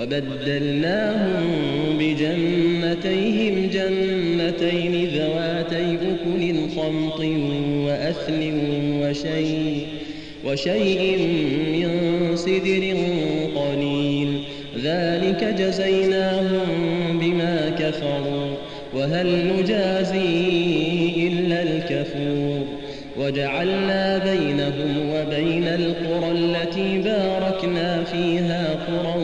وبدلناهم بجنتيهم جنتين ذواتي أكل خمط وأثل وشيء وشيء من سدر قليل. ذلك جزيناهم بما كفروا. وهل نجازي إلا الكفور؟ وجعلنا بينهم وبين القرى التي باركنا فيها قرى